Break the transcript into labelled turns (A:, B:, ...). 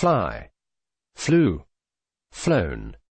A: fly, flew, flown.